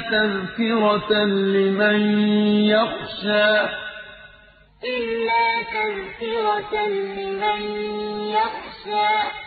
تَذْكِرَةً لِّمَن يَخْشَىٰ إِلَّا تَذْكِرَةً لِّمَن يَخْشَىٰ